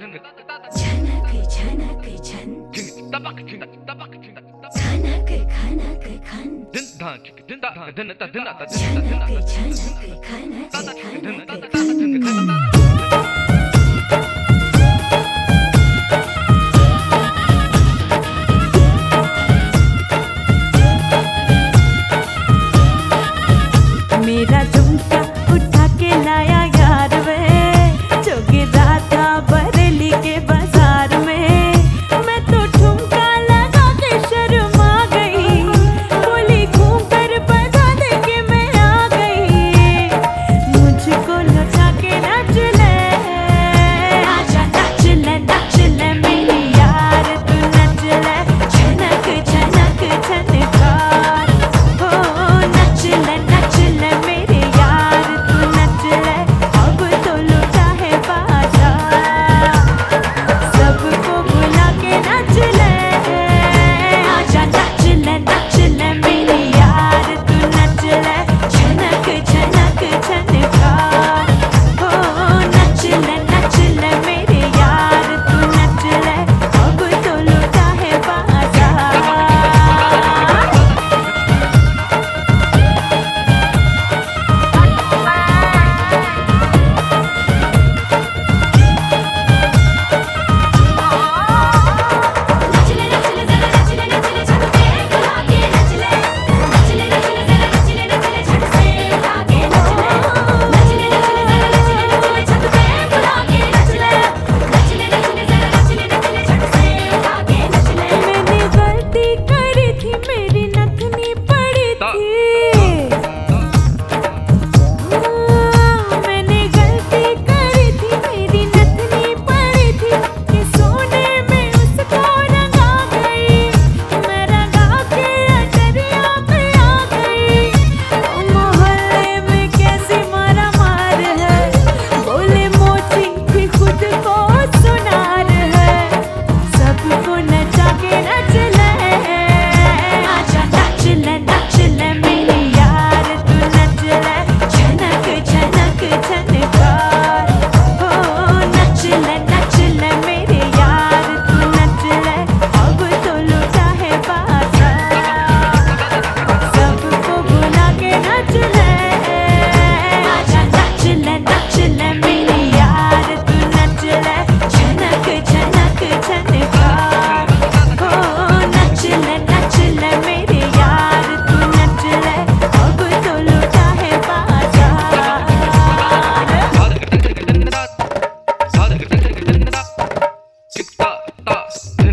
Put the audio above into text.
Dinner, dinner, dinner, dinner, dinner, dinner, dinner, dinner, dinner, dinner, dinner, dinner, dinner, dinner, dinner, dinner, dinner, dinner, dinner, dinner,